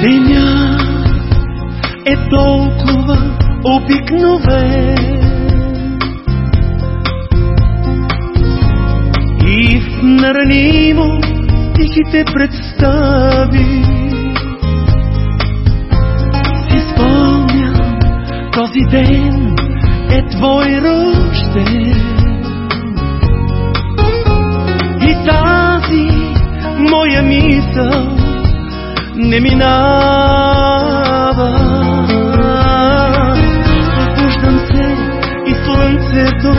Деня е толкова обикновен. И в наранимо тихите представи. Си спомням този ден е твой рожден не минава. Събуждам се и слънцето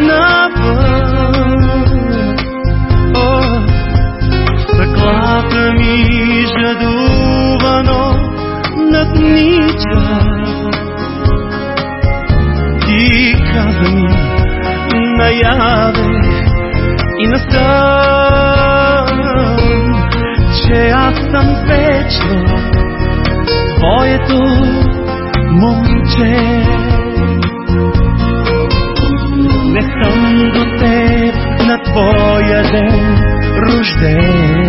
навън. О, стъклата ми жадувано наднича. Ти каза ми наяве и насъм, съм вечно твоето момче. Не съм до теб на твоя ден рожден,